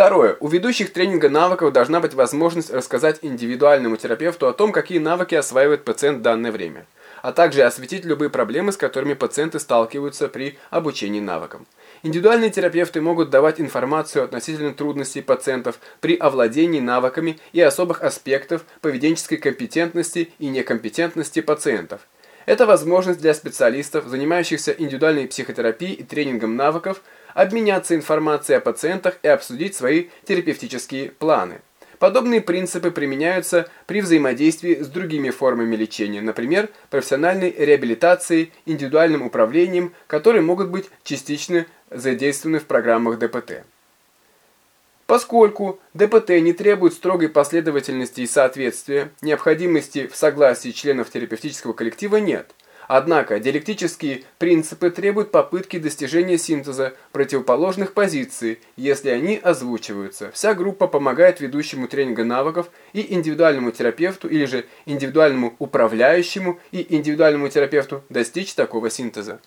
Второе. У ведущих тренинга навыков должна быть возможность рассказать индивидуальному терапевту о том, какие навыки осваивает пациент в данное время, а также осветить любые проблемы, с которыми пациенты сталкиваются при обучении навыкам. Индивидуальные терапевты могут давать информацию относительно трудностей пациентов при овладении навыками и особых аспектов поведенческой компетентности и некомпетентности пациентов. Это возможность для специалистов, занимающихся индивидуальной психотерапией и тренингом навыков, обменяться информацией о пациентах и обсудить свои терапевтические планы. Подобные принципы применяются при взаимодействии с другими формами лечения, например, профессиональной реабилитацией, индивидуальным управлением, которые могут быть частично задействованы в программах ДПТ. Поскольку ДПТ не требует строгой последовательности и соответствия, необходимости в согласии членов терапевтического коллектива нет – Однако диалектические принципы требуют попытки достижения синтеза противоположных позиций, если они озвучиваются. Вся группа помогает ведущему тренинга навыков и индивидуальному терапевту или же индивидуальному управляющему и индивидуальному терапевту достичь такого синтеза.